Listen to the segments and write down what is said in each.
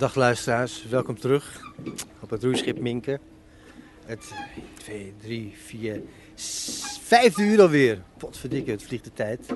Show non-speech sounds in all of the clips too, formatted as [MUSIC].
Dag luisteraars, welkom terug op het roeischip Minken. Het 2, 3, 4, vijfde uur alweer. Potverdikke, het vliegt de tijd.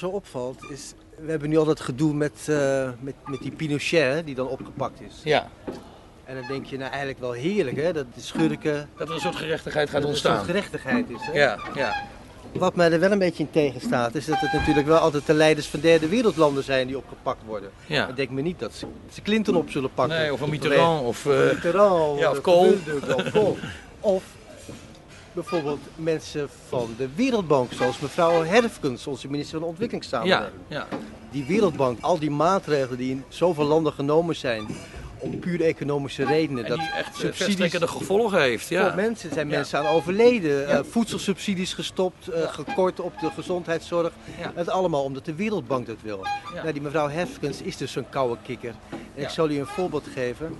Nou zo opvalt is, we hebben nu al dat gedoe met, uh, met, met die Pinochet die dan opgepakt is. Ja. En dan denk je nou eigenlijk wel heerlijk hè, dat de schurken... Dat er een soort gerechtigheid gaat dat ontstaan. er een soort gerechtigheid is. Hè? Ja, ja. Wat mij er wel een beetje in tegenstaat is dat het natuurlijk wel altijd de leiders van derde wereldlanden zijn die opgepakt worden. Ja. Ik denk me niet dat ze, ze Clinton op zullen pakken. Nee, of een Mitterrand of... Uh, Mitterrand. Ja. Of Kool. [LAUGHS] Of bijvoorbeeld mensen van de Wereldbank, zoals mevrouw Herfkens, onze minister van ja, Ontwikkelingssamenwerking. ja. Die Wereldbank, al die maatregelen die in zoveel landen genomen zijn om puur economische redenen. En dat die echt eh, verstrekkende gevolgen heeft. voor Ja. mensen zijn Ja. mensen aan overleden, Ja. eh, voedselsubsidies gestopt, eh, gekort op de gezondheidszorg. Ja. Het allemaal omdat de Wereldbank dat wil. Ja. Nou, die mevrouw Hefkens is dus zo'n koude kikker. En Ja. ik zal u een voorbeeld geven.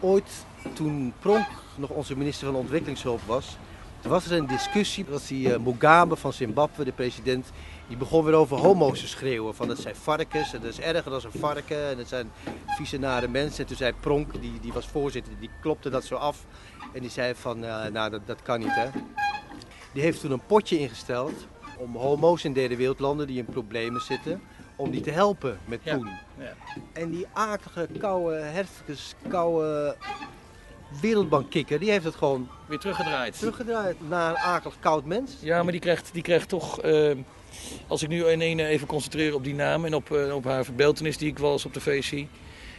Ooit toen Pronk nog onze minister van Ontwikkelingshulp was, toen was er een discussie. Was die eh, Mugabe van Zimbabwe, de president, die begon weer over homo's te schreeuwen. Van dat zijn varkens en dat is erger dan een varken en dat zijn vieze nare mensen. En toen zei Pronk, die, die was voorzitter, die klopte dat zo af. En die zei van, eh, nou dat, dat kan niet hè. Die heeft toen een potje ingesteld om homo's in derde wereldlanden die in problemen zitten, om die te helpen met Ja. poen. Ja. En die akelige, koude, herfkes, koude wereldbankkikker, die heeft het gewoon Weer teruggedraaid. teruggedraaid naar een akelig koud mens. Ja, maar die krijgt, die krijgt toch... eh, als ik nu in één even concentreer op die naam en op, eh, op haar verbeeltenis die ik wel eens op de zie.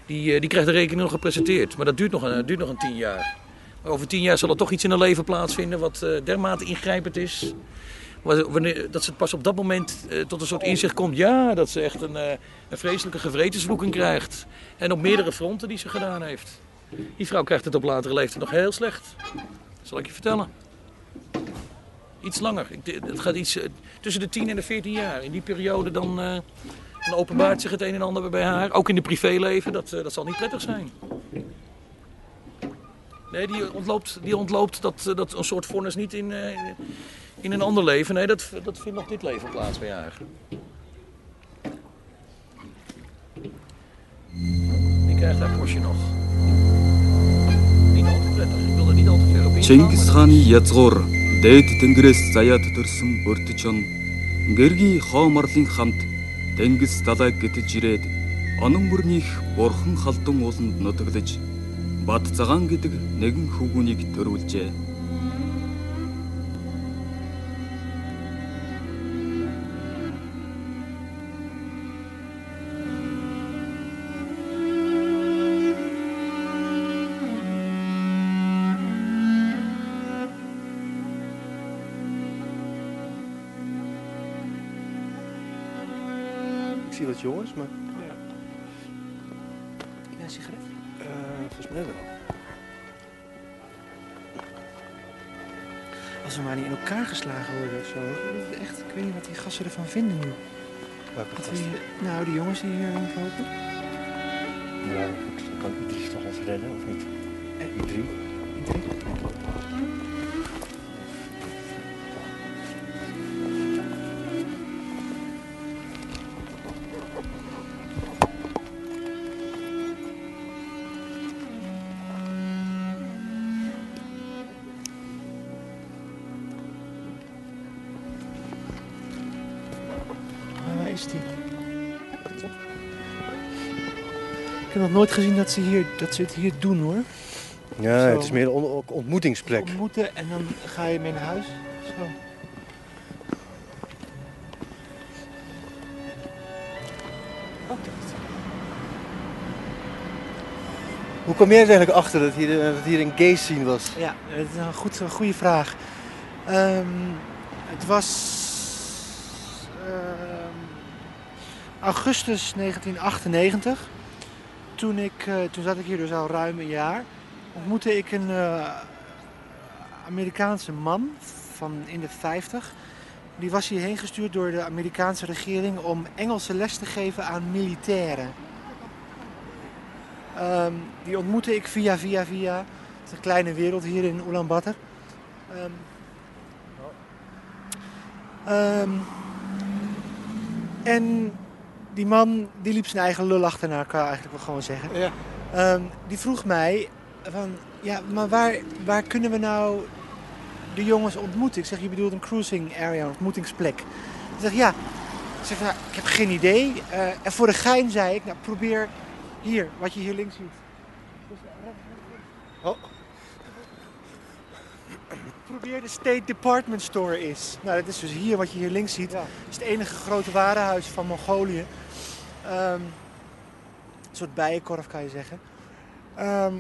Die, eh, die krijgt de rekening nog gepresenteerd. Maar dat duurt nog een, duurt nog een tien jaar. Maar over tien jaar zal er toch iets in haar leven plaatsvinden wat eh, dermate ingrijpend is. Wa- Wanneer, dat ze pas op dat moment eh, tot een soort inzicht komt. Ja, dat ze echt een, eh, een vreselijke gewetensvloeking krijgt. En op meerdere fronten die ze gedaan heeft. Die vrouw krijgt het op latere leeftijd nog heel slecht. Zal ik je vertellen. Iets langer. Het gaat iets eh, tussen de 10 en de 14 jaar. In die periode dan, eh, dan openbaart zich het een en ander bij haar. Ook in het privéleven. Dat, eh, dat zal niet prettig zijn. Nee, die ontloopt, die ontloopt dat, dat een soort vonnis niet in, in een ander leven. Nee, dat, dat vindt nog dit leven plaats bij haar. Чингис хааны язгуур дээд тэнгэрээс заяад төрсөн өрдөчөн гэргий хоо марлын хамт тэнгис далайг гитэж ирээд онон бүрнийх бурхан халдан ууланд нутаглаж бад цагаан гэдэг нэгэн хүүгүнийг төрүүлжээ. Wat jongens, maar Ja, een sigaret? eh, volgens mij wel. Als we maar niet in elkaar geslagen worden of zo. Echt, ik weet niet wat die gasten ervan vinden nu. Welke gasten? nou, die jongens die hier rondlopen. Ja, goed, dan kan Idris toch ons redden, of niet? Eh, Idris? Maar heb nog nooit gezien dat ze, hier, dat ze het hier doen hoor. Ja, Zo. het is meer een on- ontmoetingsplek. Ontmoeten en dan ga je mee naar huis. Zo. Hoe kwam jij er eigenlijk achter dat hier, dat hier een gay scene was? Ja, dat is een, goed, een goede vraag. Ehm, het was ehm, augustus 1998. Toen, ik, eh, toen zat ik hier dus al ruim een jaar. Ontmoette ik een eh, Amerikaanse man van in de 50. Die was hierheen gestuurd door de Amerikaanse regering om Engelse les te geven aan militairen. Ehm, die ontmoette ik via, via, via. Het is een kleine wereld hier in Ulaanbaatar. Ehm, ehm, en die man die liep zijn eigen lul achterna, kan eigenlijk wel gewoon zeggen. Ja. Ehm, die vroeg mij van, ja, maar waar, waar kunnen we nou de jongens ontmoeten? Ik zeg, je bedoelt een cruising area, een ontmoetingsplek. Ik zeg, ja. Ik zeg, nou, ik heb geen idee. Eh, en voor de gein zei ik, nou, probeer hier, wat je hier links ziet. Oh. Probeer de State Department Store is. Nou, dat is dus hier wat je hier links ziet. Ja. Is het enige grote warenhuis van Mongolië. Ehm, een soort bijenkorf kan je zeggen. Ehm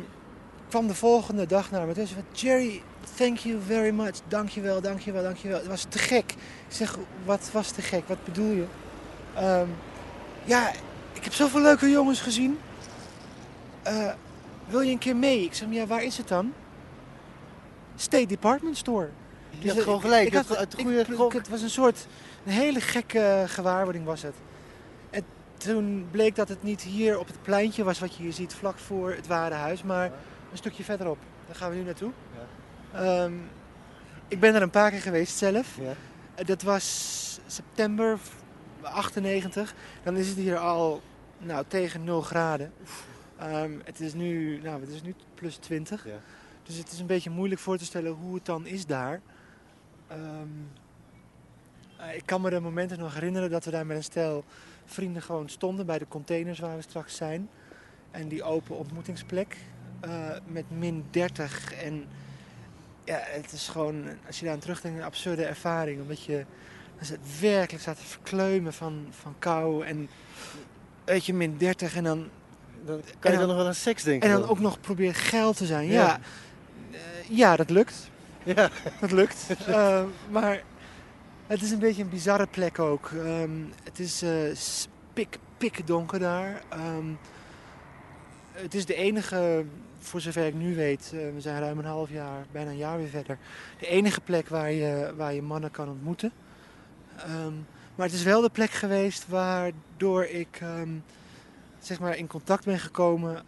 kwam de volgende dag naar me toe. Ze zei, Jerry, thank you very much. Dankjewel, dankjewel, dankjewel. Het was te gek. Ik zeg, wat was te gek? Wat bedoel je? Ehm, ja, ik heb zoveel leuke jongens gezien. Eh, wil je een keer mee? Ik zeg, ja, waar is het dan? State Department Store. Je had Dus, gewoon eh, gelijk. Ik had, had het goede ik- het was een soort, een hele gekke gewaarwording was het. En toen bleek dat het niet hier op het pleintje was wat je hier ziet, vlak voor het warenhuis, maar een stukje verderop. Daar gaan we nu naartoe. Ehm, ik ben er een paar keer geweest zelf. Ja. Eh, Dat was september 98. Dan is het hier al nou, tegen 0 graden. Ehm, het, is nu, nou, het is nu plus 20. Ja. Dus het is een beetje moeilijk voor te stellen hoe het dan is daar. Ehm, eh, ik kan me de momenten nog herinneren dat we daar met een stel vrienden gewoon stonden bij de containers waar we straks zijn. En die open ontmoetingsplek eh, met min 30. En ja, het is gewoon, als je daar aan terugdenkt, een absurde ervaring. Omdat je dan zit werkelijk staat te verkleumen van, van kou. En weet je, min 30 en dan Dan kan je dan nog wel aan seks denken. en dan ook nog probeert geil te zijn. Ja, Ja. Eh, ja dat lukt. Ja. Dat lukt. [LAUGHS] Eh, maar het is een beetje een bizarre plek ook. Ehm, het is eh pik, pik donker daar. Ehm, het is de enige, voor zover ik nu weet, eh, we zijn ruim een half jaar, bijna een jaar weer verder. De enige plek waar je, waar je mannen kan ontmoeten. Ehm, maar het is wel de plek geweest waardoor ik zeg maar in contact ben gekomen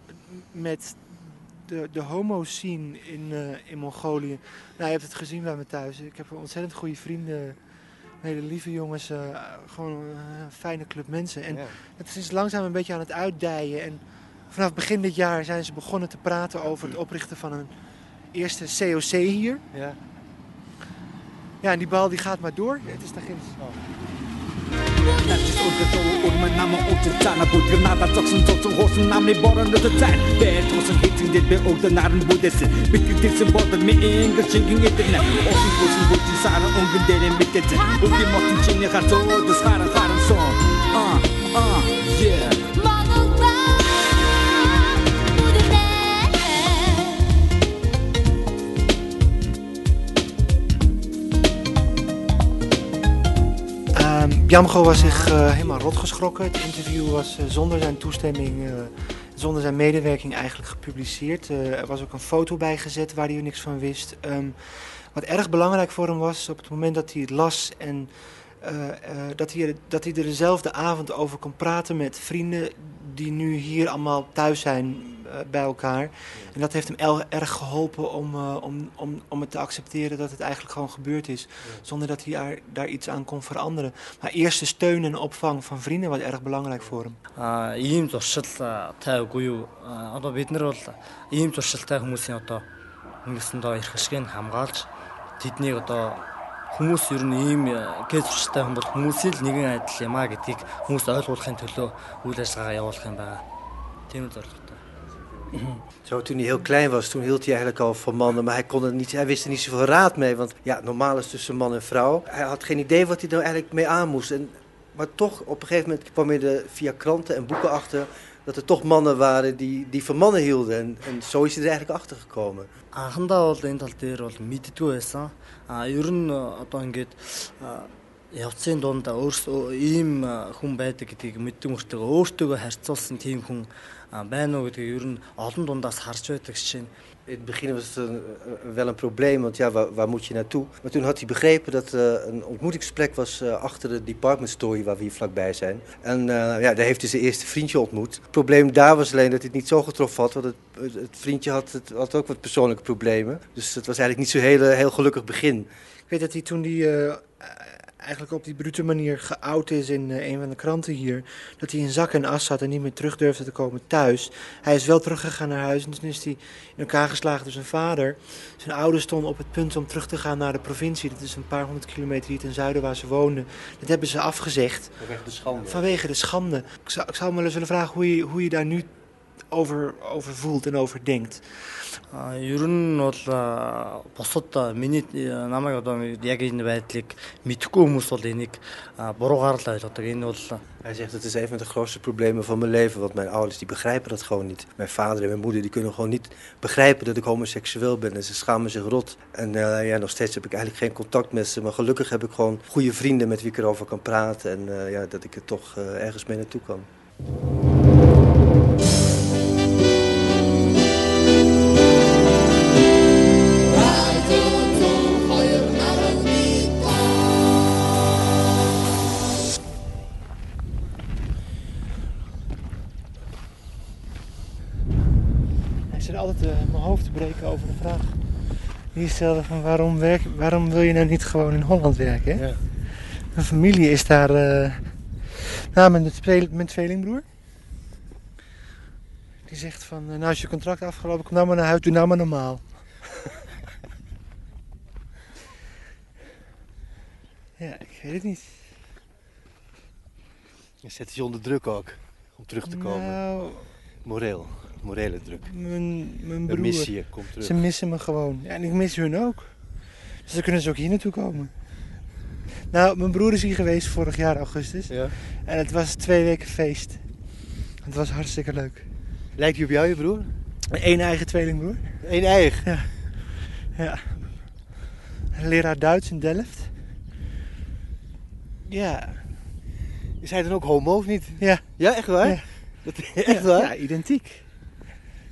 met de, de homo-scene in, eh, in Mongolië. Nou, je hebt het gezien bij me thuis. Ik heb ontzettend goede vrienden. Hele lieve jongens. eh, gewoon een fijne club mensen. En Ja. het is langzaam een beetje aan het uitdijen. En vanaf begin dit jaar zijn ze begonnen te praten over het oprichten van een eerste COC hier. Ja. Ja, en die bal die gaat maar door. Het is daar ginds. Надад өөртөө урман нам утсан цана бүтгэр надад зогсон цоцсон хуусан намны борон дэд цай Бэр тусан хитэндэд бэ өглөө нарны бүдэсэн Битгэдсэн бодол ми ингэр шингэн эдэрнэ Осын бүсэн бүжин сара өнгөн дээрэн битэцэн Үгүй мотын чиний хар цоодос харан харан сон А а yeah Bjamgo was zich eh, helemaal rot geschrokken. Het interview was eh, zonder zijn toestemming, eh, zonder zijn medewerking eigenlijk gepubliceerd. Er was ook een foto bij gezet waar hij niks van wist. Ehm, wat erg belangrijk voor hem was, op het moment dat hij het las en dat, hij dat hij er dezelfde avond over kon praten met vrienden die nu hier allemaal thuis zijn bij elkaar. En dat heeft hem el- erg geholpen om, eh, om, om, om het te accepteren dat het eigenlijk gewoon gebeurd is. Zonder dat hij daar, daar iets aan kon veranderen. Maar eerste steun en opvang van vrienden was erg belangrijk voor hem. Аа ийм зуршил аа, тайвгүй юу Аа, одоо бид нар бол ийм зуршилтай хүмүүсийн одоо ингэсэн доо ирэх ашгийг хамгаалж тэднийг одоо хүмүүс ер нь ийм гэж зуршилтай хүн бол хүмүүсийн л нэгэн адил юм а гэдгийг хүмүүс ойлгуулахын төлөө үйл ажиллагаа явуулах юм байгаа. Тийм зорилготой. [CLEARS THROAT] Zo, toen hij heel klein was, toen hield hij eigenlijk al van mannen, maar hij, kon er niet, hij wist er niet zoveel raad mee. Want ja, normaal is het tussen man en vrouw. Hij had geen idee wat hij er eigenlijk mee aan moest. En, maar toch, op een gegeven moment kwam hij er via kranten en boeken achter dat er toch mannen waren die, die van mannen hielden. En, en zo is hij er eigenlijk achter gekomen. Анхандаа бол энэ тал дээр бол мэддгүй байсан. А ер нь одоо ингээд а, явцын дунд өөрсдөө ийм а, хүн байдаг гэдгийг мэддэг мөртөө өөртөөгөө харьцуулсан тийм хүн а, байна уу гэдгийг ер нь олон дундаас харж байдаг чинь In het begin was het een- wel een probleem, want ja, waar, waar moet je naartoe? Maar toen had hij begrepen dat er een ontmoetingsplek was eh, achter de department store waar we hier vlakbij zijn. En eh, ja, daar heeft hij zijn eerste vriendje ontmoet. Het probleem daar was alleen dat hij het niet zo getroffen had, want het, het, het vriendje had, het, had ook wat persoonlijke problemen. Dus het was eigenlijk niet zo'n heel, heel gelukkig begin. Ik weet dat hij toen die eh, eigenlijk op die brute manier geout is in eh, een van de kranten hier, dat hij in zak en as zat en niet meer terug durfde te komen thuis. Hij is wel teruggegaan naar huis en toen is hij in elkaar geslagen door zijn vader. Zijn ouders stonden op het punt om terug te gaan naar de provincie. Dat is een paar honderd kilometer hier ten zuiden waar ze woonden. Dat hebben ze afgezegd. Vanwege de schande. Vanwege de schande. Ik zou, ik zou me willen vragen hoe je, hoe je daar nu over, over voelt en over denkt. А, ер нь бол а, бусад а, миний а, намайг одоо яг энэ байдлыг мэдхгүй хүмүүс бол энийг а, буруугаар л ойлгодог. Энэ бол а, Hij zegt het is een van de grootste problemen van mijn leven, want mijn ouders die begrijpen dat gewoon niet. Mijn vader en mijn moeder die kunnen gewoon niet begrijpen dat ik homoseksueel ben en ze schamen zich rot. En eh, ja, nog steeds heb ik eigenlijk geen contact met ze, maar gelukkig heb ik gewoon goede vrienden met wie ik erover kan praten en eh, ja, dat ik er toch eh, ergens mee naartoe kan. Altijd eh, mijn hoofd te breken over de vraag die je stelde van waarom, werk, waarom wil je nou niet gewoon in Holland werken? Hè? Ja. Mijn familie is daar, eh nou mijn, mijn tweelingbroer. Die zegt van, eh, nou is je contract afgelopen, kom nou maar naar huis, doe nou maar normaal. [LAUGHS] ja, ik weet het niet. Je zet je onder druk ook om terug te komen. Nou, Moreel, morele druk. mijn, mijn We broer. missen je, kom terug. Ze missen me gewoon. Ja, en ik mis hun ook. Dus dan kunnen ze ook hier naartoe komen. Nou, mijn broer is hier geweest vorig jaar augustus. Ja. En het was twee weken feest. Het was hartstikke leuk. Lijkt hij op jou, je broer? Eén eigen tweelingbroer. Eén eigen. Ja. Een leraar Duits in Delft. Ja. Is hij dan ook homo of niet? Ja. Ja, echt waar? Ja. Dat, echt waar? Ja, identiek.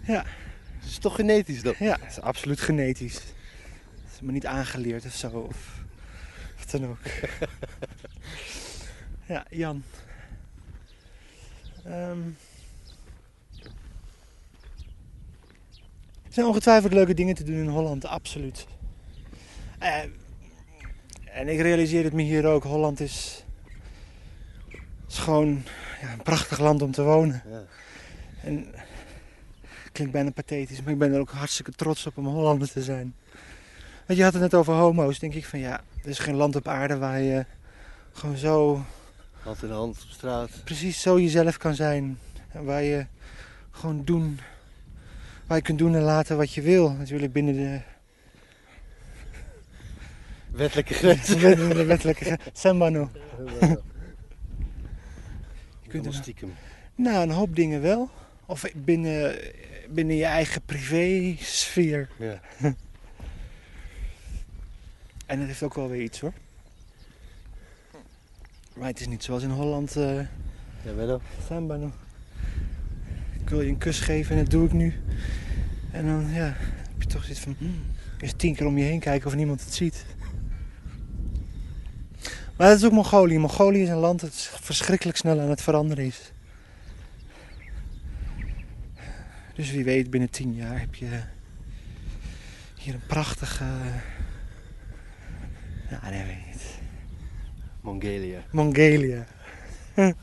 Het is toch genetisch dan? Ja, het is absoluut genetisch. Het is me niet aangeleerd of zo. Of wat dan ook. [LAUGHS] ja, Jan. Er zijn ongetwijfeld leuke dingen te doen in Holland, absoluut. Eh, en ik realiseer het me hier ook. Holland is, is gewoon ja, een prachtig land om te wonen. Ja. En klinkt bijna pathetisch, maar ik ben er ook hartstikke trots op om Hollander te zijn. Want je had het net over homo's, denk ik van ja, er is geen land op aarde waar je gewoon zo, Hand in hand op straat. precies zo jezelf kan zijn. En waar je gewoon doen, waar je kunt doen en laten wat je wil. Natuurlijk binnen de, Wettelijke grens. [LAUGHS] binnen de wettelijke gren- Sembano. Je kunt er, stiekem. nou, een hoop dingen wel. Of binnen, binnen je eigen privésfeer. Ja. [LAUGHS] En dat heeft ook wel weer iets hoor. Maar het is niet zoals in Holland. eh Ja, wel. samba nog. Ik wil je een kus geven en dat doe ik nu. En dan ja, heb je toch zoiets van. hmm, eens tien keer om je heen kijken of niemand het ziet. Maar dat is ook Mongolië. Mongolië is een land dat verschrikkelijk snel aan het veranderen is. Dus wie weet, binnen tien jaar heb je hier een prachtige. Ja, nee, weet ik niet. Mongolië. Mongolië. [LAUGHS]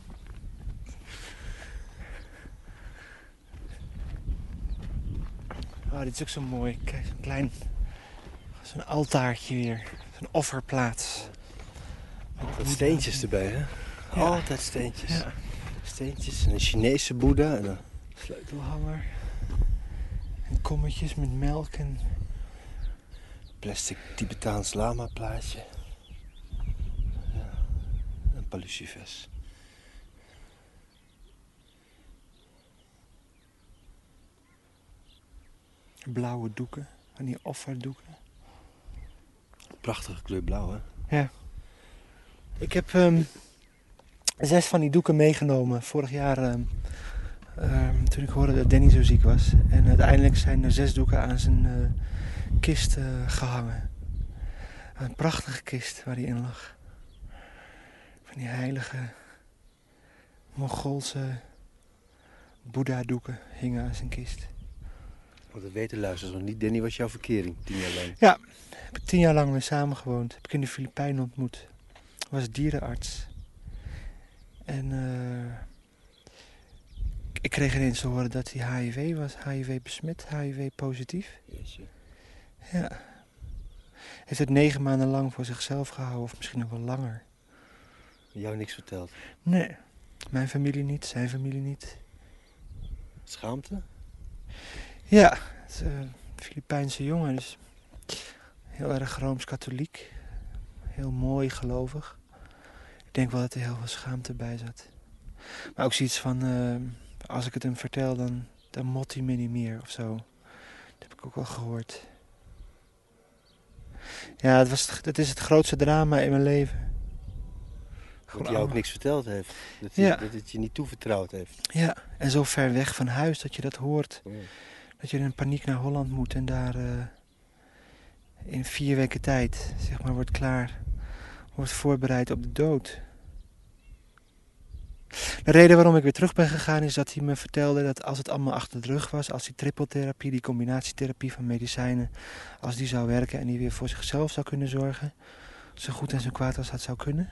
oh, dit is ook zo mooi. Kijk, zo'n klein... Zo'n altaartje weer. Zo'n offerplaats. Wat steentjes erbij, hè? Ja. Altijd steentjes. Ja. Steentjes en een Chinese boeddha en een Sleutelhanger. En kommetjes met melk en plastic Tibetaans lama plaatje. Ja. Een paar. Blauwe doeken, van die offerdoeken. Prachtige kleur blauw, hè? Ja. Ik heb ehm, zes van die doeken meegenomen. Vorig jaar ehm, ehm, toen ik hoorde dat Danny zo ziek was. En uiteindelijk zijn er zes doeken aan zijn eh, kist eh, gehangen. Een prachtige kist waar hij in lag. Van die heilige Mongoolse Boeddha-doeken hingen aan zijn kist. Want dat weten luisteraars nog niet. Danny was jouw verkering, tien jaar lang. heb ik tien jaar lang mee samengewoond. Heb ik in de Filipijnen ontmoet. Was dierenarts. En eh, ik kreeg ineens te horen dat hij HIV was. HIV besmet, HIV positief. Jeetje. Ja. Heeft het negen maanden lang voor zichzelf gehouden, of misschien nog wel langer. Jou niks verteld. Nee, mijn familie niet, zijn familie niet. Schaamte? Ja, het is een Filipijnse jongen, dus heel erg rooms-katholiek. Heel mooi gelovig. Ik denk wel dat er heel veel schaamte bij zat. Maar ook zoiets van, eh, als ik het hem vertel, dan, dan mot hij me niet meer of zo. Dat heb ik ook wel gehoord. Ja, het, was, het is het grootste drama in mijn leven. Dat hij ook niks verteld heeft. Dat hij, Ja. dat het je niet toevertrouwd heeft. Ja, en zo ver weg van huis dat je dat hoort. Ja. Dat je in paniek naar Holland moet en daar eh, in vier weken tijd, zeg maar, wordt klaar. Wordt voorbereid op de dood. De reden waarom ik weer terug ben gegaan is dat hij me vertelde dat als het allemaal achter de rug was, als die trippeltherapie, die combinatietherapie van medicijnen, als die zou werken en die weer voor zichzelf zou kunnen zorgen, zo goed en zo kwaad als dat zou kunnen,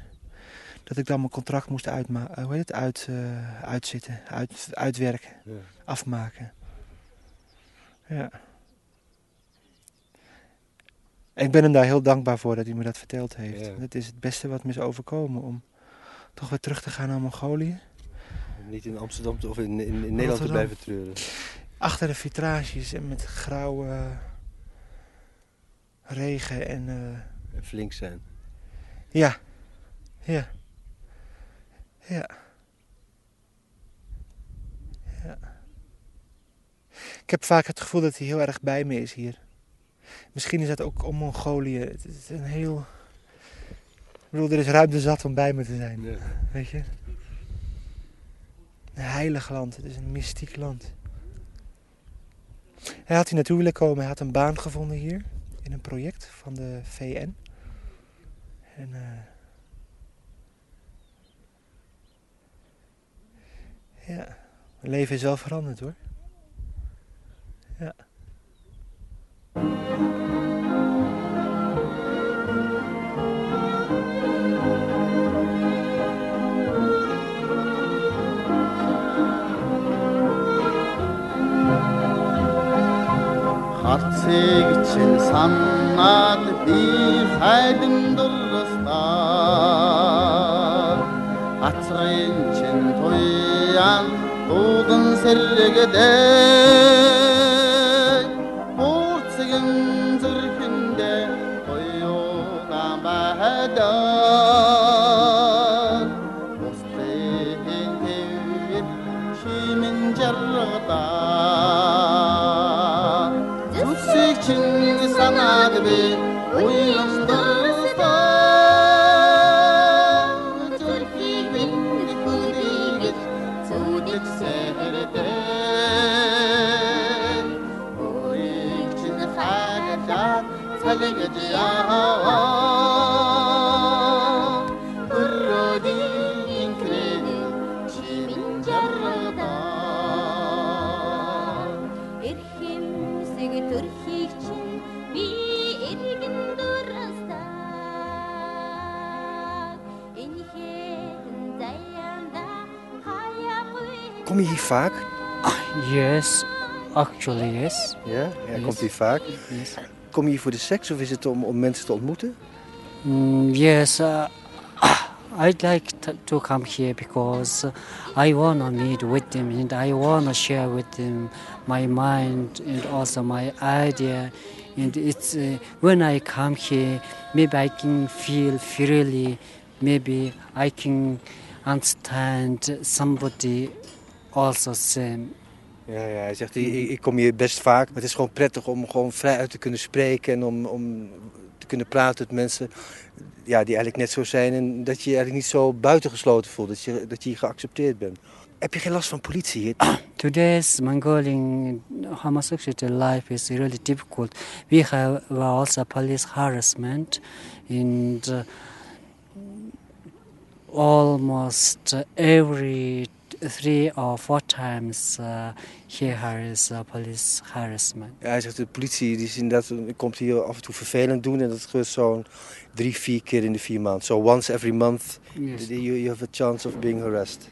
dat ik dan mijn contract moest uitma eh, hoe heet het? Uit, eh, uitzitten, uit, uitwerken, Ja. afmaken. Ja. Ik ben hem daar heel dankbaar voor dat hij me dat verteld heeft. Ja. Het is het beste wat me is overkomen om toch weer terug te gaan naar Mongolië. Om niet in Amsterdam te- of in, in, in Nederland te blijven treuren. Achter de vitrages en met grauwe regen en eh, En flink zijn. ja, ja, ja. Ja. Ik heb vaak het gevoel dat hij heel erg bij me is hier. Misschien is dat ook om Mongolië. Het is een heel... Ik bedoel, er is ruimte zat om bij me te zijn. Ja. Weet je? Een heilig land. Het is een mystiek land. Hij had hier naartoe willen komen. Hij had een baan gevonden hier. In een project van de VN. En... eh, ja. Mijn leven is wel veranderd hoor. Ja. Хацыг чинь самнаад би хайдан дурластаа Хацрын чинь туяан дуудан сэргэдээ vaak? Yes, actually yes. Ja? Ja, Yes. komt hier vaak. Yes, Kom je hier voor de seks of is het om, om mensen te ontmoeten? Mm, yes. Uh, I'd like to come here because I wanna meet with them and I wanna share with them my mind and also my idea. And it's uh, when I come here, maybe I can feel freely. Maybe I can understand somebody also same Ja, ja, hij zegt, ik, ik kom hier best vaak. Maar het is gewoon prettig om gewoon vrij uit te kunnen spreken en om, om te kunnen praten met mensen ja, die eigenlijk net zo zijn. En dat je je eigenlijk niet zo buitengesloten voelt, dat je, dat je geaccepteerd bent. Heb je geen last van politie hier? Today's Mongolian homosexuality life is really difficult. We have also police harassment and uh, almost every three or four times uh, here is uh, police harassment. Hij zegt, de politie die is inderdaad, komt hier af en toe vervelend doen. En dat gebeurt zo'n drie, vier keer in de vier maanden. So once every month Yes. you, you have a chance of being harassed.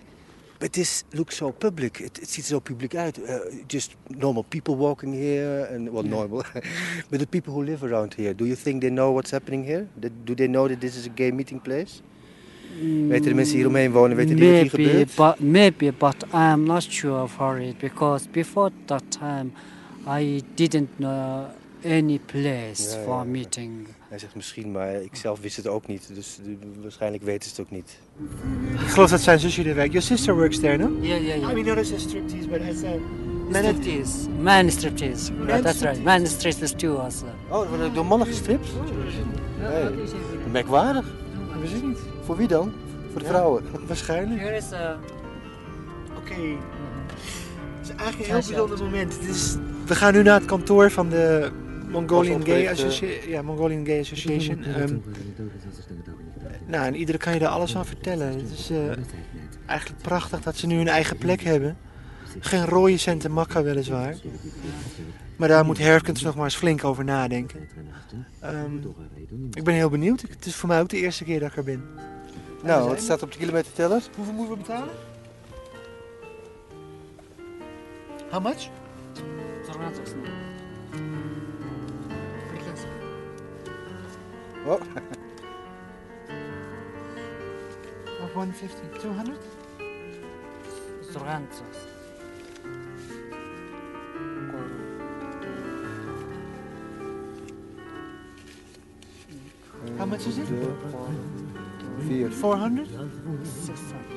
But this looks so public. Het, het ziet er zo publiek uit. Uh, just normal people walking here. And, well, normal. [LAUGHS] But the people who live around here, do you think they know what's happening here? Do they know that this is a gay meeting place? Weten de mensen die hier omheen wonen, weten die wat hier maybe, gebeurt? but maybe, but I'm not sure for it because before that time, I didn't know any place Ja, for ja. meeting. Hij zegt misschien, maar ik zelf wist het ook niet. Dus waarschijnlijk weten ze het ook niet. Ik geloof dat zijn zusje er werkt. Your sister works there, no? Yeah, yeah, yeah. I mean, not as a striptease, but as a... Striptease. Man striptease. Man Yeah, that's right. Man striptease too also. Oh, er worden door mannen gestript? Hey, merkwaardig. Ik niet. Voor wie dan? Voor de Ja. vrouwen? Waarschijnlijk. Here is a... Oké. Het is eigenlijk een heel bijzonder moment. Het is, we gaan nu naar het kantoor van de Mongolian Gay, eh, Associa- ja, Mongolian Gay Association. Ehm, nou, en iedereen kan je daar alles van vertellen. Het is eh, eigenlijk prachtig dat ze nu een eigen plek hebben. Geen rode centen makka weliswaar. Maar daar moet Herkens nog maar eens flink over nadenken. Ehm, ik ben heel benieuwd. Het is voor mij ook de eerste keer dat ik er ben. Nou, wat staat op de kilometerteller? Hoeveel moeten we betalen? How much? Oh. Of 150, 200? How much is it? Vier. 400?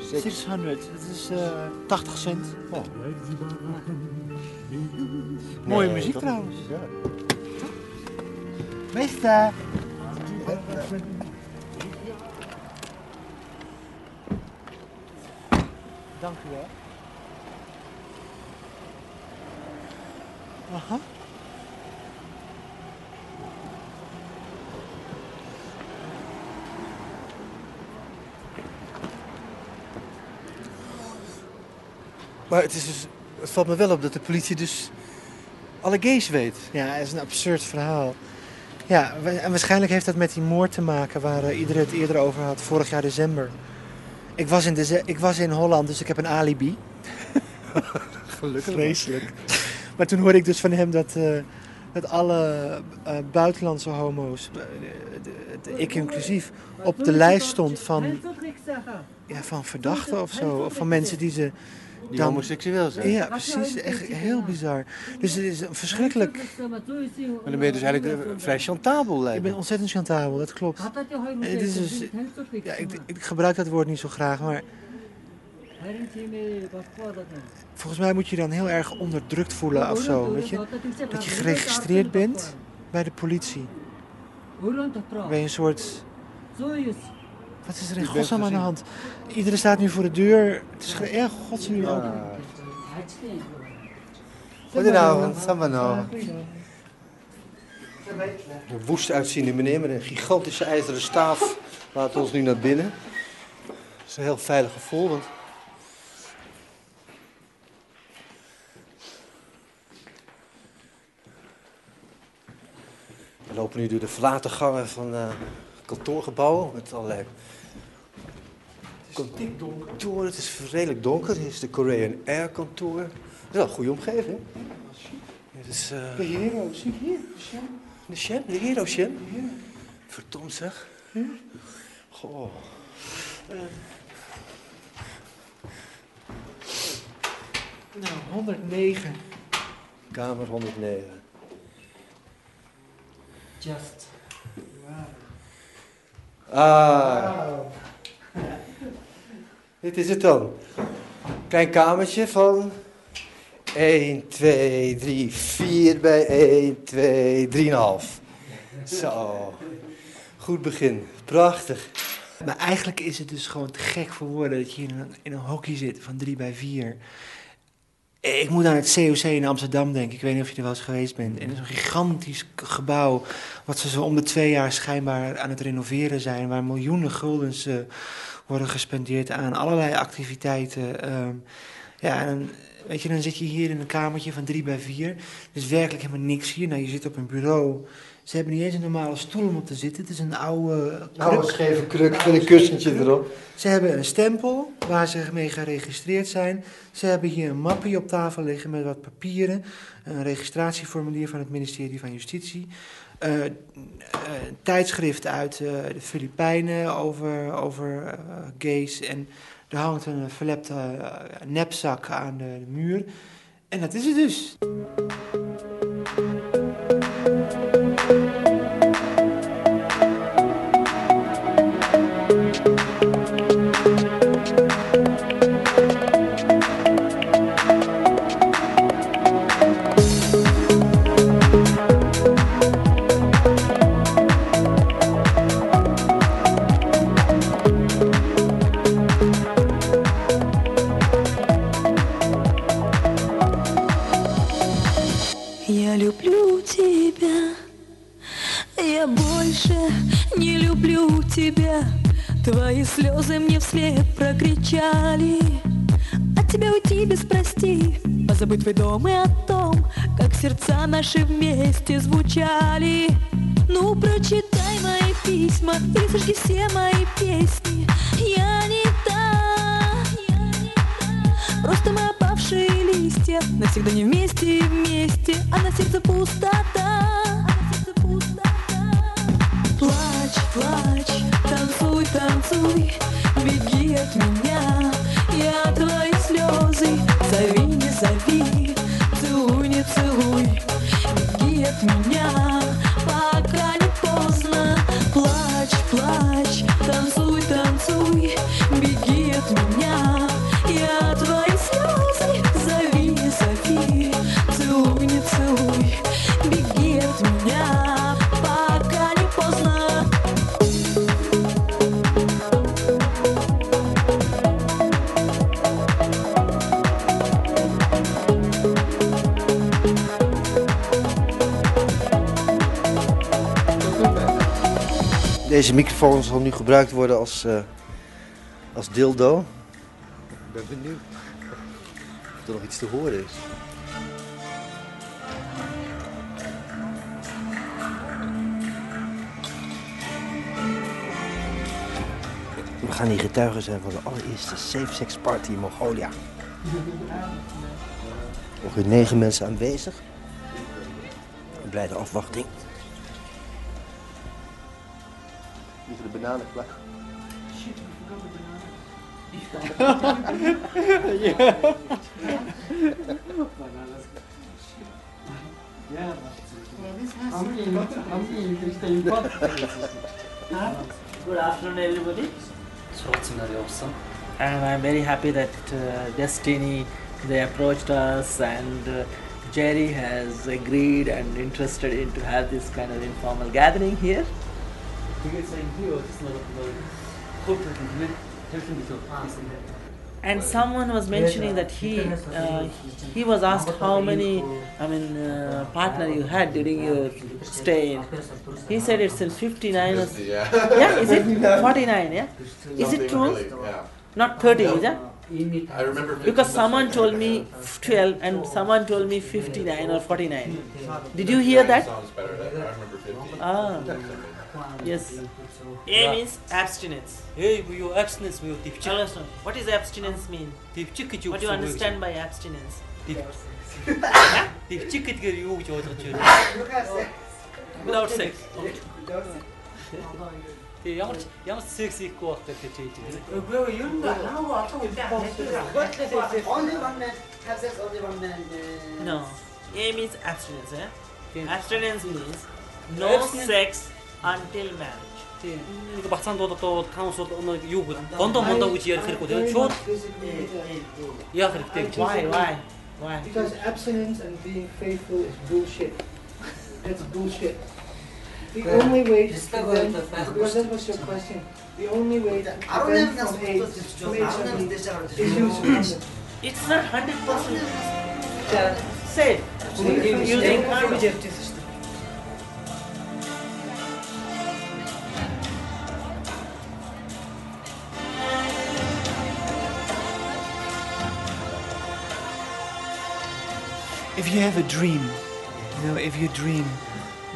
Six. 600. Dat is eh 80 cent. Oh. Mooie muziek trouwens. Ja. Meester. Dank u wel. Aha. Maar het, is dus, het valt me wel op dat de politie dus alle gays weet. Ja, het is een absurd verhaal. Ja, en waarschijnlijk heeft dat met die moord te maken waar eh, iedereen het eerder over had, vorig jaar december. Ik was in, deze, ik was in Holland, dus ik heb een alibi. [LAUGHS] Gelukkig. Vreselijk. Maar toen hoorde ik dus van hem dat, eh, dat alle eh, buitenlandse homo's, de- de- de- ik inclusief, op de lijst stond van, ja, van verdachten of zo. Of van mensen die ze... Die homoseksueel zijn. Ja, precies. Echt heel bizar. Dus het is een verschrikkelijk... Maar dan ben je dus eigenlijk eh, vrij chantabel lijkt me. ben ontzettend chantabel, dat klopt. Het is dus, ja, ik, ik gebruik dat woord niet zo graag, maar volgens mij moet je dan heel erg onderdrukt voelen of zo. Weet je? Dat je geregistreerd bent bij de politie. Ben je een soort... Wat is er in godsnaam aan de hand? Iedereen staat nu voor de deur. Het is erg godsnaam ook. Goedenavond, Sambano. Een woest uitziende meneer met een gigantische ijzeren staaf laat ons nu naar binnen. Dat is een heel veilig gevoel. Want... We lopen nu door de verlaten gangen van eh, kantoorgebouwen met allerlei kantoren. Het is redelijk donker. Dit is de Korean Air kantoor. Het is wel een goede omgeving. Dit is, eh, De hero, zie hier? de Shen, de Hero Shen. Verdomd zeg. Goh. Nou, 109. Kamer 109. Just. Ah. Dit is het dan. Klein kamertje van 1, 2, 3, 4 bij 1, 2, 3,5. Zo. Goed begin. Prachtig. Maar eigenlijk is het dus gewoon te gek voor woorden dat je in een, in een hockey zit van 3 bij 4. Ik moet aan het COC in Amsterdam denken. Ik weet niet of je er wel eens geweest bent. En zo'n gigantisch gebouw. Wat ze zo om de twee jaar schijnbaar aan het renoveren zijn. Waar miljoenen guldens eh, worden gespendeerd aan allerlei activiteiten. Ehm, ja, en weet je, dan zit je hier in een kamertje van 3 bij 4. Er is werkelijk helemaal niks hier. Nou, je zit op een bureau. Ze hebben niet eens een normale stoel om op te zitten. Het is een oude Nou, een scheve kruk met een kussentje erop. ze hebben een stempel waar ze mee geregistreerd zijn. Ze hebben hier een mapje op tafel liggen met wat papieren. Een registratieformulier van het ministerie van Justitie. Een tijdschrift uit eh, de Filipijnen over, over gays. En er hangt een verlepte nepzak aan de, de muur. En dat is het dus. Вслед прокричали, от тебя уйти без прости, позабыть твой дом и о том, как сердца наши вместе звучали. Ну, прочитай мои письма или сожги все мои песни. Я не та, Просто мы опавшие листья Навсегда не вместе и вместе А на сердце пустота microfoon zal nu gebruikt worden als, eh, als dildo. Ik ben benieuwd of er nog iets te horen is. We gaan hier getuigen zijn van de allereerste safe sex party in Mongolia. Ongeveer negen mensen aanwezig. Een blijde afwachting. Liever de bananenvlag. Good afternoon, everybody. Extraordinary, awesome, and I'm very happy that uh, Destiny they approached us, and uh, Jerry has agreed and interested in to have this kind of informal gathering here. And someone was mentioning that he uh, he was asked how many I mean uh, partner you had during your stay. In. He said it's in 59 or Yeah. [LAUGHS] yeah is it 49 yeah is it true? Not 30 is it? I remember Because someone told me 12 and someone told me 59 or 49. Did you hear that? Sounds better. I remember 50. Ah, yes. A means abstinence. Hey, you abstinence will dipchik. Understand. What is abstinence mean? Dipchik гэж юу What do you гэсэн үг вэ? understand by abstinence? Dipchik гэдгээр юу гэж ойлгож байна? Without sex. Тэгээ ямар ч ямар ч секс ихгүй байх гэж хэлж байна. Үгүй юу юм да хамаагүй олон үедээ Only one man have sex, only one man. uh, No. A means abstinence. Eh? Abstinence means no Abstinence- sex until marriage. Тийм. Нэг бацаанд бол одоо таунс бол нэг юу гэх гондоо мондоо гэж ярих хэрэггүй тийм шууд яах хэрэгтэй гэж. Why? Why? Why? Because abstinence and being faithful is bullshit. That's bullshit. The only way to prevent, because that was your question, the only way to prevent from? Arun hem HIV, dışarı is condom. It's not hundred percent safe. Using condom. If you have a dream, you know, if you dream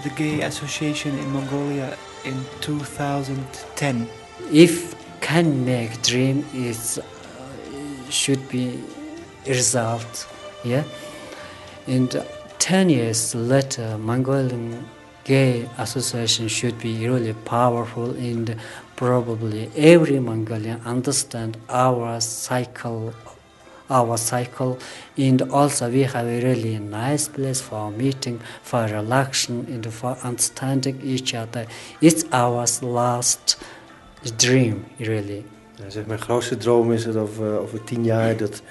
the gay association in Mongolia in 2010, if can make dream is uh, should be result yeah? And 10 years later mongolian gay association should be really powerful and probably every mongolian understand our cycle our cycle and also we have a really nice place for meeting for relaxation and for understanding each other it's our last dream really zeg, mijn grootste droom is dat over, over tien jaar dat,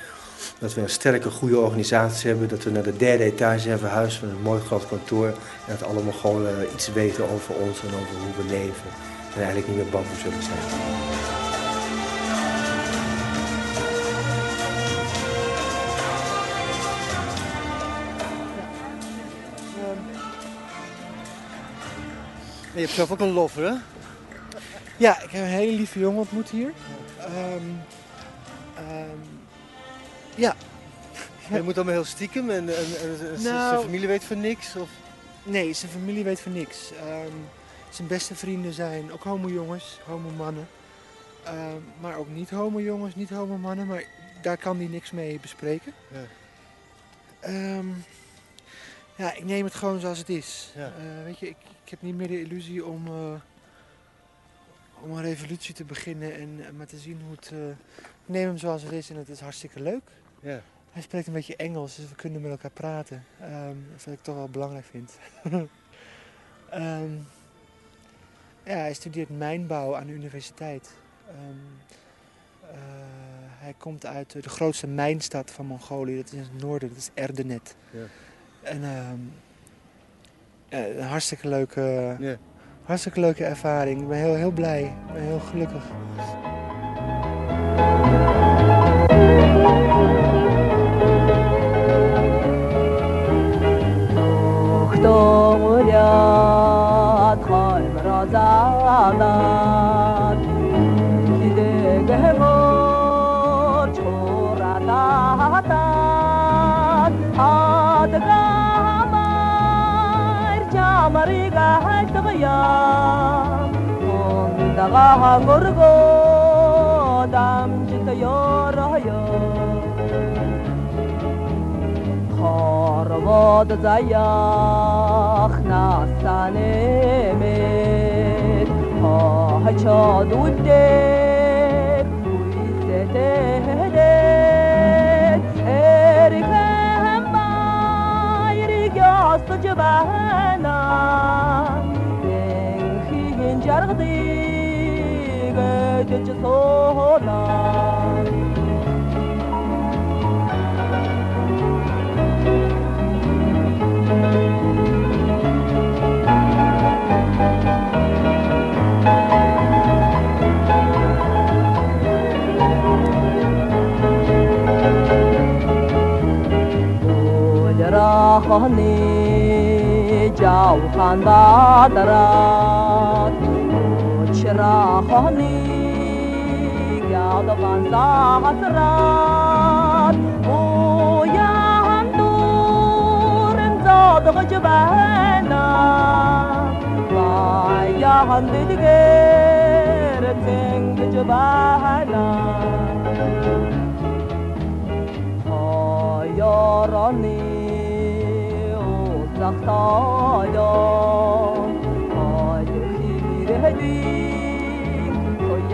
dat we een sterke, goede organisatie hebben. Dat we naar de derde etage zijn verhuisd met een mooi groot kantoor. En dat alle Mongolen iets weten over ons en over hoe we leven. En eigenlijk niet meer bang voor zullen zijn. Je hebt zelf ook een lover, hè? Ja, ik heb een hele lieve jongen ontmoet hier. Ehm, ehm, ja. Je moet allemaal heel stiekem en, en, en- zijn Nou- familie weet van niks? Of? Nee, zijn familie weet van niks. Ehm, zijn beste vrienden zijn ook homo-jongens, homo-mannen. Maar ook niet homo-jongens, niet homo-mannen. Maar daar kan hij niks mee bespreken. Ja. Ja, ik neem het gewoon zoals het is. Ja. Eh, weet je, ik, ik heb niet meer de illusie om, eh, om een revolutie te beginnen en maar te zien hoe het... ik neem hem zoals het is en het is hartstikke leuk. Ja. Hij spreekt een beetje Engels, dus we kunnen met elkaar praten. Ehm wat ik toch wel belangrijk vind. [LAUGHS] Ehm, ja, hij studeert mijnbouw aan de universiteit. Ehm, eh, hij komt uit de grootste mijnstad van Mongolië, dat is in het noorden, dat is Erdenet. Ja. En ja, een hartstikke leuke, hartstikke leuke ervaring. Ik ben heel, heel blij, ik ben heel gelukkig. دغه همرګو دم چې تیار یا خارواد زیاخ نستنه مید ها چادو دید ده، دید ایریکه هم بایری گاست دنخی جرغ دید Jauhkan jauhan darat, cerah kahani خداوند حسرت گویم دورم زادق جبنم و یا هم دیگر تنگ جبنم یارانی او زختا یا آی خیره دیم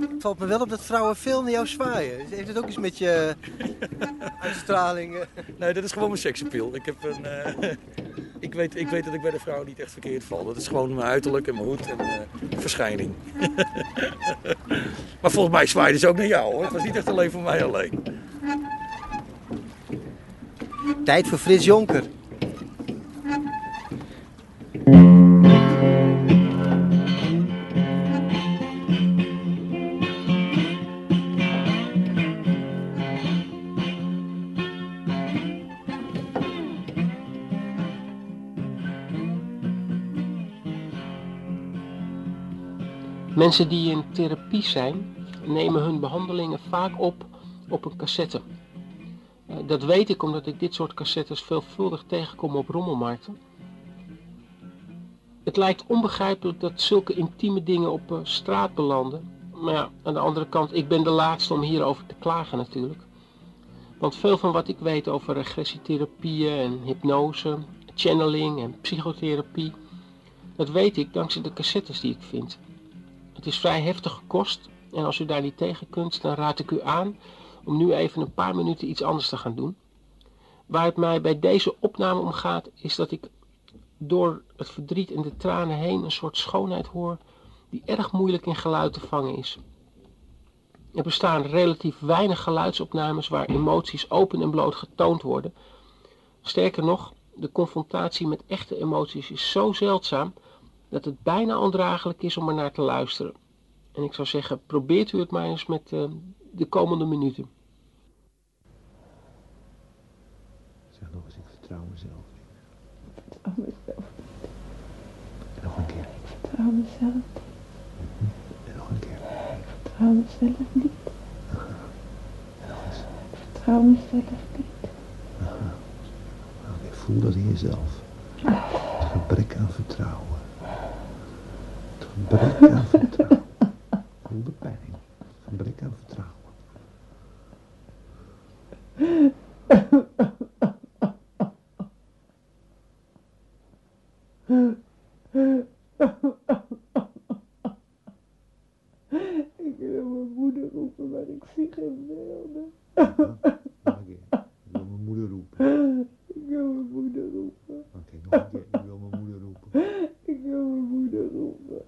Het valt me wel op dat vrouwen veel naar jou zwaaien. Heeft het ook iets met je uitstraling? eh? Nee, dat is gewoon mijn seksappeal. Ik, heb een, eh, ik, weet, ik weet dat ik bij de vrouw niet echt verkeerd val. Dat is gewoon mijn uiterlijk en mijn hoed en eh, verschijning. [LAUGHS] maar volgens mij zwaaiden ze ook naar jou hoor. Het was niet echt alleen voor mij alleen. Tijd voor Frits Jonker. Mensen die in therapie zijn, nemen hun behandelingen vaak op op een cassette. Eh, Dat weet ik omdat ik dit soort cassettes veelvuldig tegenkom op rommelmarkten. Het lijkt onbegrijpelijk dat zulke intieme dingen op eh, straat belanden. Maar ja, aan de andere kant, ik ben de laatste om hierover te klagen natuurlijk. Want veel van wat ik weet over regressietherapieën en hypnose, channeling en psychotherapie, dat weet ik dankzij de cassettes die ik vind. Het is vrij heftige kost en als u daar niet tegen kunt, dan raad ik u aan om nu even een paar minuten iets anders te gaan doen. Waar het mij bij deze opname om gaat, is dat ik door het verdriet en de tranen heen een soort schoonheid hoor die erg moeilijk in geluid te vangen is. Er bestaan relatief weinig geluidsopnames waar emoties open en bloot getoond worden. Sterker nog, de confrontatie met echte emoties is zo zeldzaam dat het bijna ondraaglijk is om er naar te luisteren. En ik zou zeggen, probeert u het maar eens met eh, de komende minuten. Zeg nog eens, ik vertrouw mezelf. Vertrouw mezelf. En nog een keer. Vertrouw mezelf. En nog een keer. Vertrouw mezelf niet. En nog eens. Vertrouw mezelf niet. Oké, voel dat in jezelf. Het gebrek aan vertrouwen. Gebrek aan vertrouwen. Voel de pijn. Gebrek aan vertrouwen. Ik wil mijn moeder roepen, maar ik zie geen beelden. Nog een keer. Ik wil mijn moeder roepen. Ik wil mijn moeder roepen. Oké, nog een keer. Ik wil mijn moeder roepen. Ik wil mijn moeder roepen.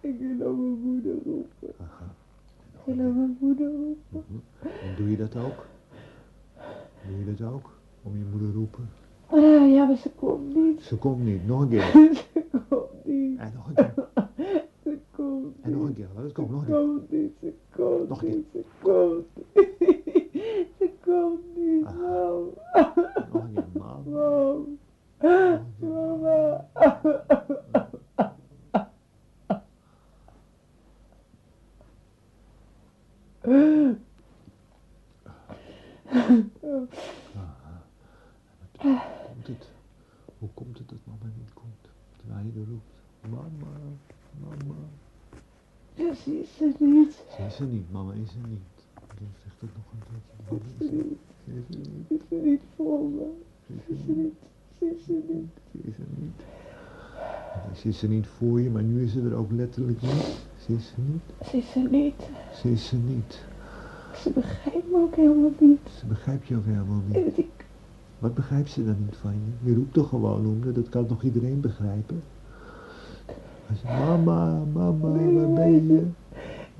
Ik wil naar mijn moeder roepen. Ik wil naar mijn moeder roepen. En doe je dat ook? Doe je dat ook? Om je moeder roepen? Ah, ja, maar ze komt niet. Ze komt niet. Nog een keer. Ze komt niet. En nog een keer. Ze komt En nog een keer. Laat het komen. Nog Ze een keer. komt niet. Ze komt Nog een niet. Ze komt niet. Ze komt niet, mam. Nog een keer. Mam. Mam. Mama. Komt het? Hoe komt het dat mama niet komt? Terwijl je er roept. Mama, mama. Ja, ze is er niet. Ze is er niet, mama is er niet. Dan zegt het nog een keertje. Mama Ze is is er er niet. niet. Ze is er niet. Ze is er niet voor me. Ze is er niet. Ze is er niet. Ze is er niet. Ze is er niet voor je, maar nu is ze er ook letterlijk niet. Ze is er niet. Ze is er niet. Ze is er niet. Ze begrijpt me ook helemaal niet. Ze begrijpt je ook helemaal niet. Ik, Wat begrijpt ze dan niet van je? Je roept toch gewoon om dat kan toch iedereen begrijpen? Als je, mama, mama, waar ben je?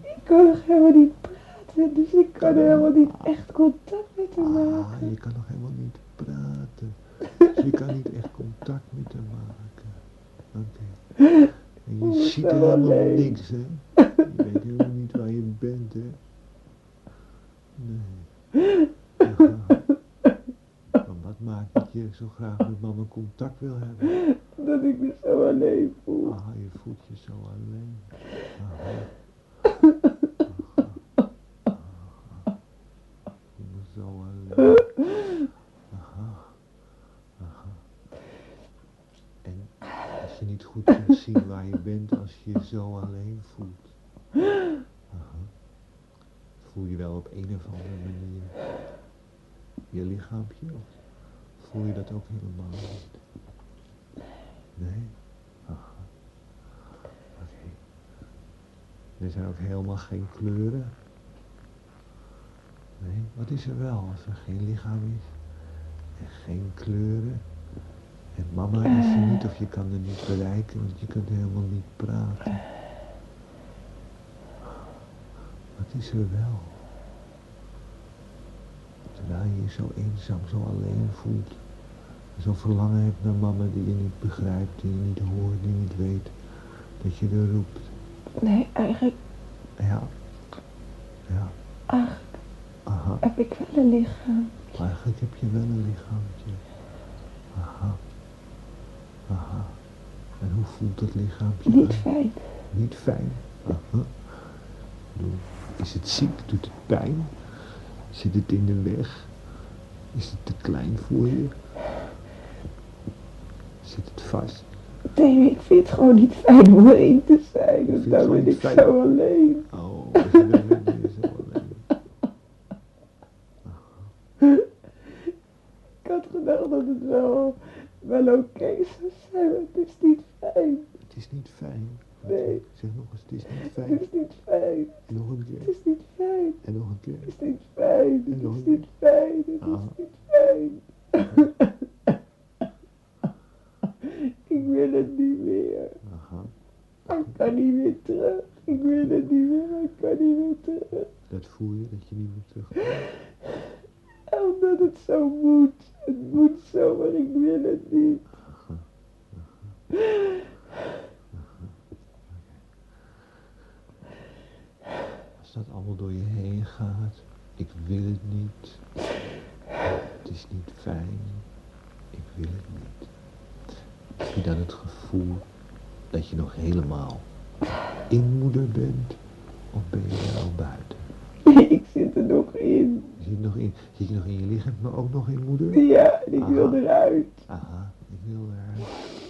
ik kan nog helemaal niet praten, dus ik kan helemaal niet echt contact met haar Ah, maken. je kan nog helemaal niet praten. [LAUGHS] Dus je kan niet echt contact met haar maken. Oké. En je Oh, ziet er helemaal niks, hè? Je weet helemaal niet waar je bent, hè? Nee. Maar wat maakt dat je zo graag met mama contact wil hebben? Dat ik me zo alleen voel. Ah, je voelt je zo alleen. Aha. Ik voel me zo alleen. Aha. Aha. En als je niet goed kunt zien waar je bent als je je zo alleen voelt. Aha. Voel je wel op een of andere manier je lichaampje? Of voel je dat ook helemaal niet? Nee? Oké. Er zijn ook helemaal geen kleuren? Nee? Wat is er wel als er geen lichaam is? En geen kleuren? En mama is er niet of je kan er niet bereiken, want je kunt helemaal niet praten. Wat is er wel? Terwijl je je zo eenzaam, zo alleen voelt. Zo verlangen hebt naar mama die je niet begrijpt, die je niet hoort, die niet weet dat je er roept. Nee, eigenlijk, Ja. Ja. eigenlijk Aha. heb ik wel een lichaam. Eigenlijk heb je wel een lichaampje. Aha. Aha. En hoe voelt dat lichaampje Niet aan? fijn. Niet fijn. Aha. Is het ziek? Doet het pijn? Zit het in de weg? Is het te klein voor je? Zit het vast? Nee, ik vind het gewoon niet fijn om erin te zijn. Dus het dan gewoon ben ik fijn. zo alleen. Oh, dus dan ben je zo alleen. Ik had gedacht dat het wel, wel oké zou zijn, maar het is niet fijn. Het is niet fijn. Nee. Zeg nog eens, het is niet Het fijn. is niet fijn. Nog een keer. Het is niet fijn. En nog een keer. Het is niet fijn. En Het nog is een keer. niet fijn. Het Ah. is niet fijn. Ik wil het niet meer. Aha. Ik kan niet meer terug. Ik wil het niet meer, maar ik kan niet meer terug. Dat voel je, dat je niet meer terug Omdat het zo moet. Het moet zo, maar ik wil het niet. Als dat allemaal door je heen gaat. Ik wil het niet. Het is niet fijn. Ik wil het niet. Heb je dan het gevoel dat je nog helemaal in moeder bent? Of ben je er al buiten? Nee, ik zit er nog in. Je zit, nog in, zit je nog in je lichaam, maar ook nog in moeder? Ja, en ik wil Aha. eruit. Aha, ik wil eruit.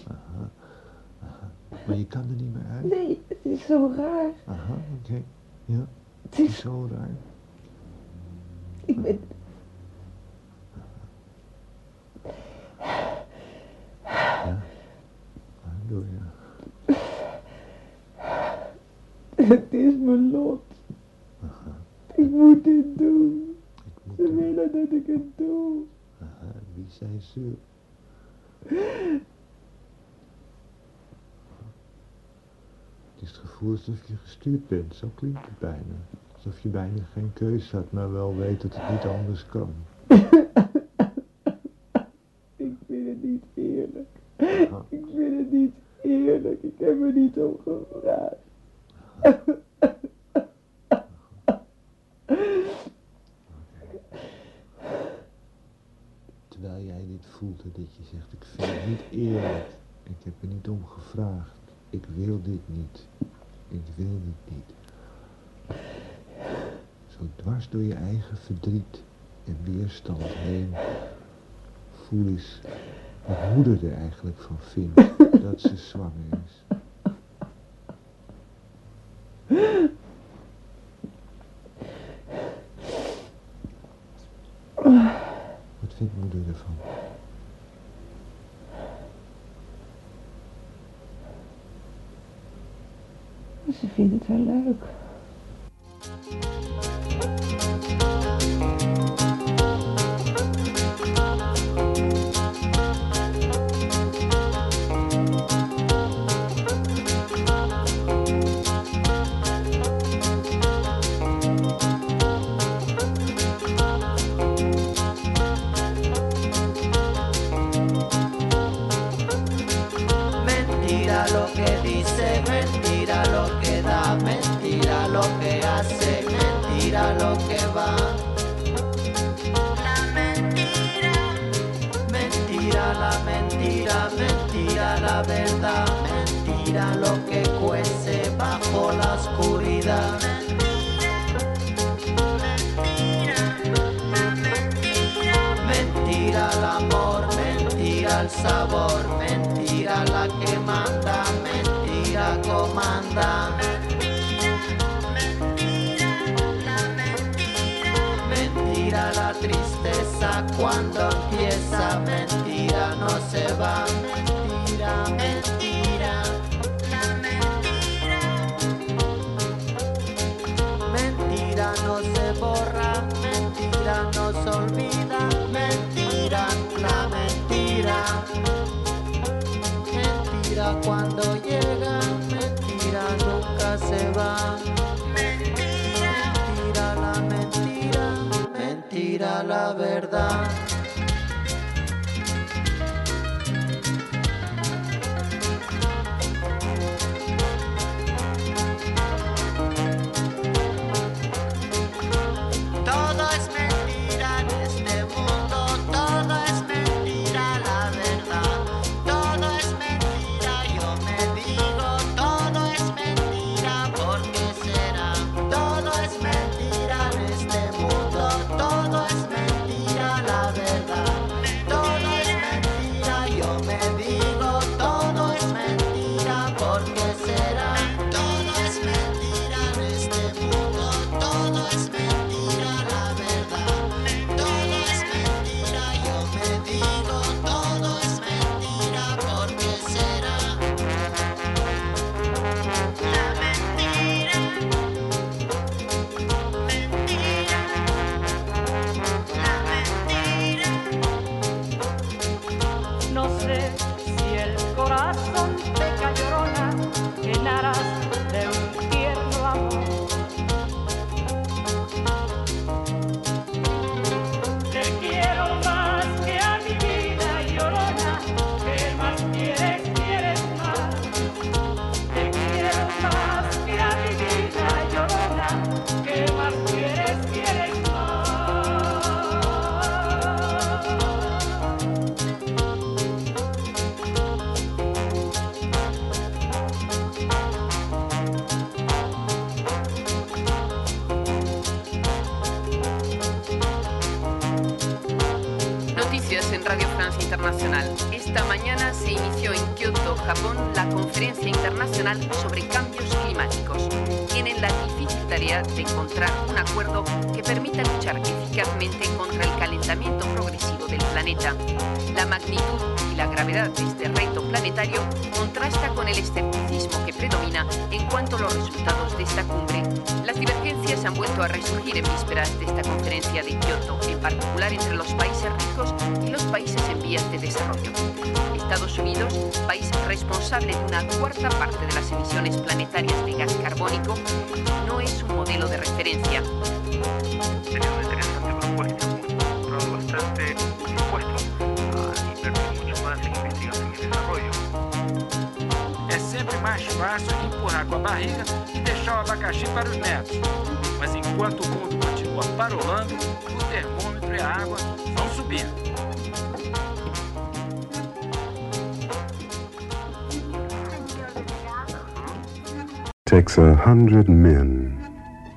Aha, aha. Maar je kan er niet meer uit? Nee, het is zo raar. Aha, oké. Ja, Het is, zo raar. ik ben... Ja. Ah, door ja. Het is mijn lot. Ik moet dit doen. Ze willen dat ik het doe. Aha, wie zijn ze? Het is het gevoel alsof je gestuurd bent, zo klinkt het bijna. Alsof je bijna geen keus had, maar wel weet dat het niet anders kan. Ik vind het niet eerlijk. Ik vind het niet eerlijk. Ik heb er niet om gevraagd. Terwijl jij dit voelt en dat je zegt, ik vind het niet eerlijk. Ik heb er niet om gevraagd. Ik wil dit niet. Ik wil dit niet. Zo dwars door je eigen verdriet en weerstand heen. Voel eens wat moeder er eigenlijk van vindt dat ze zwanger is. Wat vindt moeder ervan? Ze vindt het wel leuk. Va. La mentira, mentira la mentira, mentira la verdad, mentira lo que cuece bajo la oscuridad. Mentira el amor, mentira el sabor, mentira la que manda, mentira comanda. Tristeza cuando empieza. Mentira no se va, mentira, mentira. La mentira. Mentira no se borra, mentira no se olvida. Mentira, la mentira. Mentira cuando llega, mentira nunca se va. La verdad. Planetarias de gas carbónico, no es un modelo de referencia. Sería una. É sempre mais fácil empurrar com a barriga e deixar o abacaxi para os netos. Mas enquanto o mundo continua parolando, o termômetro e a água vão subindo. Takes a hundred men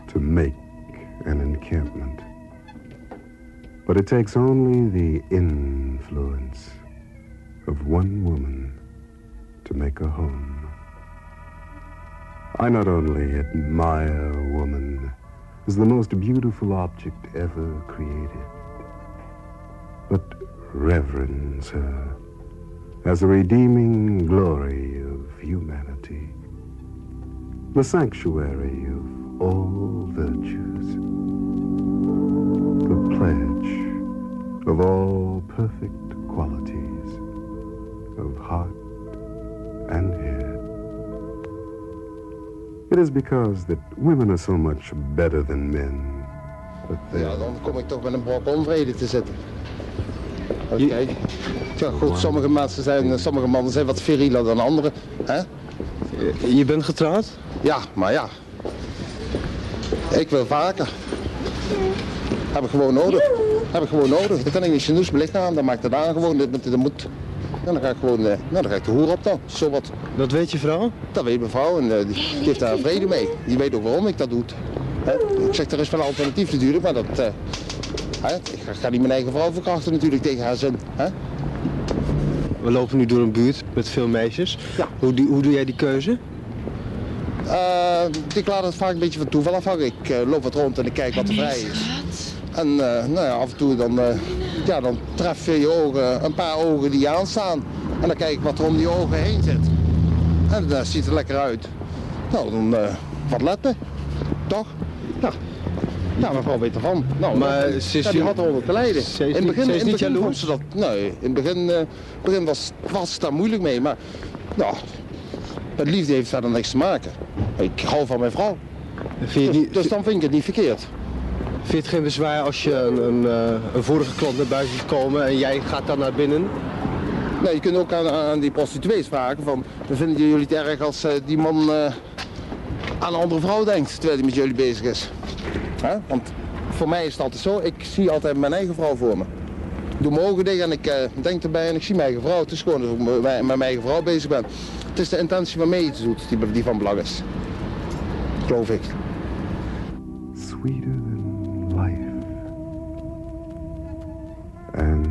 to make an encampment. But it takes only the influence of one woman to make a home. I not only admire woman as the most beautiful object ever created, but reverence her as a redeeming glory of humanity the sanctuary of all virtues, the pledge of all perfect qualities of heart and head. It is because that women are so much better than men that they Ja, dan kom ik toch met een brok onvrede te zitten. Oké. Ja, goed, sommige mensen zijn, sommige mannen zijn wat virieler dan anderen. Hè? Je bent getrouwd? Ja, maar ja. Ik wil vaker. Heb ik gewoon nodig. Heb ik gewoon nodig. Dan kan ik niet genoeg belichaam. Dan maakt het aan gewoon. Dat, moet. En dan ga ik gewoon, eh, nou, dan ga ik de hoer op dan. Zo wat. Dat weet je vrouw? Dat weet mijn vrouw en eh, die heeft daar vrede mee. Die weet ook waarom ik dat doe. Ik zeg, er is wel een alternatief natuurlijk, maar dat... eh? Ik ga- niet mijn eigen vrouw verkrachten natuurlijk tegen haar zin. We lopen nu door een buurt met veel meisjes. Hoe, die- hoe doe jij die keuze? Eh, ik laat het vaak een beetje van toeval afhangen. Ik eh, loop wat rond en ik kijk wat er vrij is. En eh, nou ja, af en toe dan, eh, ja, dan tref je je ogen, een paar ogen die aanstaan. En dan kijk ik wat er om die ogen heen zit. En dat ziet er lekker uit. Nou, dan eh, wat letten. Toch? Ja. Ja, mevrouw weet ervan. Nou, Maar dat- ze is die niet- had eronder te lijden. ze is in het begin, ze is in het niet begin jaloers? vond ze dat, nee, in het begin, eh, begin was, was het daar moeilijk mee. Maar nou, met liefde heeft verder niks te maken. Ik hou van mijn vrouw. Vind je het Dus, niet- dus dan vind ik het niet verkeerd. Vind je het geen bezwaar als je een, een, eh, een vorige klant naar buiten ziet komen en jij gaat dan naar binnen? Nee, je kunt ook aan, aan die prostituees vragen van, vinden jullie het erg als eh, die man eh, aan een andere vrouw denkt terwijl hij met jullie bezig is? Want voor mij is het altijd zo, ik zie altijd mijn eigen vrouw voor me. Ik doe mijn ogen dicht en ik eh, denk erbij en ik zie mijn eigen vrouw. Het is gewoon dat ik met mijn eigen vrouw bezig ben. Het is de intentie waarmee je het doet die, die van belang is. Geloof ik. sweeter than life and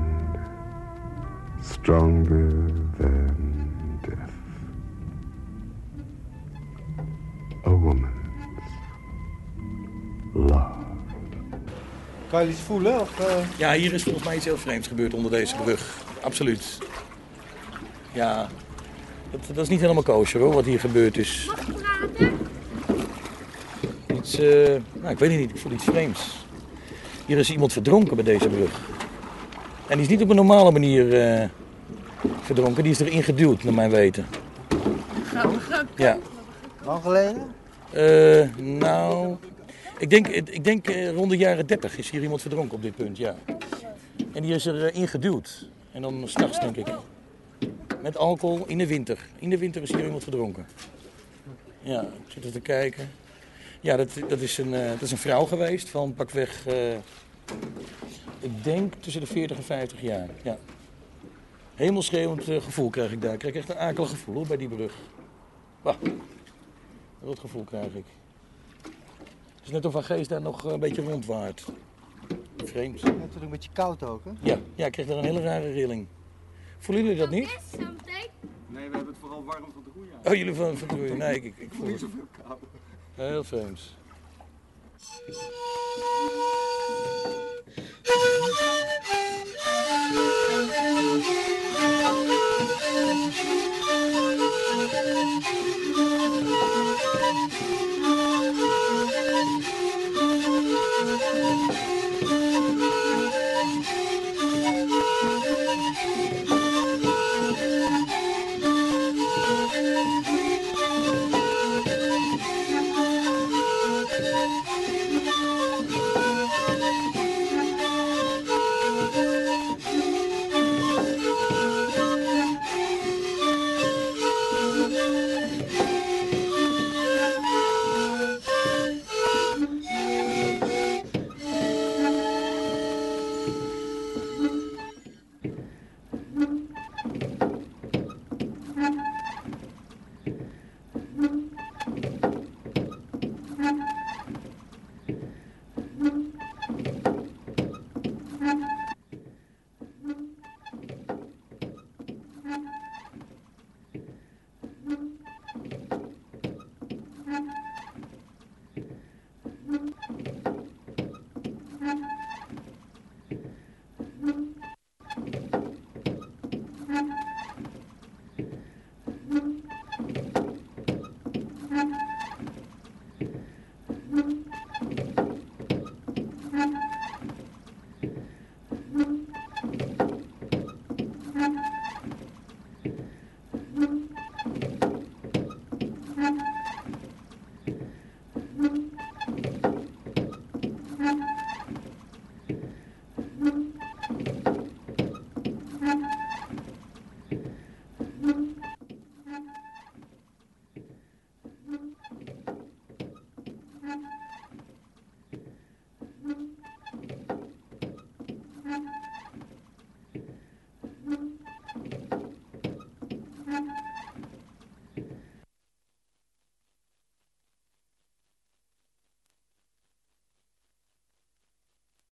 stronger love. Kan je iets voelen? Of, eh? Ja, hier is volgens mij iets heel vreemds gebeurd onder deze brug. Absoluut. Ja, dat, dat is niet helemaal kosher hoor, wat hier gebeurd is. Iets, eh, nou, ik weet het niet, ik voel iets vreemds. Hier is iemand verdronken bij deze brug. En die is niet op een normale manier eh, verdronken, die is erin geduwd, naar mijn weten. Ja. Lang geleden? Eh, nou, ik denk, ik denk eh, rond de jaren 30 is hier iemand verdronken op dit punt, ja. En die is er eh, ingeduwd. En dan s'nachts, denk ik. Met alcohol in de winter. In de winter is hier iemand verdronken. Ja, ik zit er te kijken. Ja, dat, dat, is, een, eh, dat is een vrouw geweest van pakweg, eh ik denk tussen de 40 en 50 jaar. Ja. Hemelschreeuwend gevoel krijg ik daar. Ik krijg echt een akelig gevoel hoor, bij die brug. Dat gevoel krijg ik. Het is net of haar geest daar nog eh, een beetje rondwaart. Vreemd. Het is een beetje koud ook, hè? Ja, ja, ik kreeg daar een hele rare rilling. Voelen jullie dat niet? Nee, we hebben het vooral warm van de goeie. Oh, jullie van, van de? Nee, ik, ik, voel niet zoveel koud. Heel vreemd. Thank you.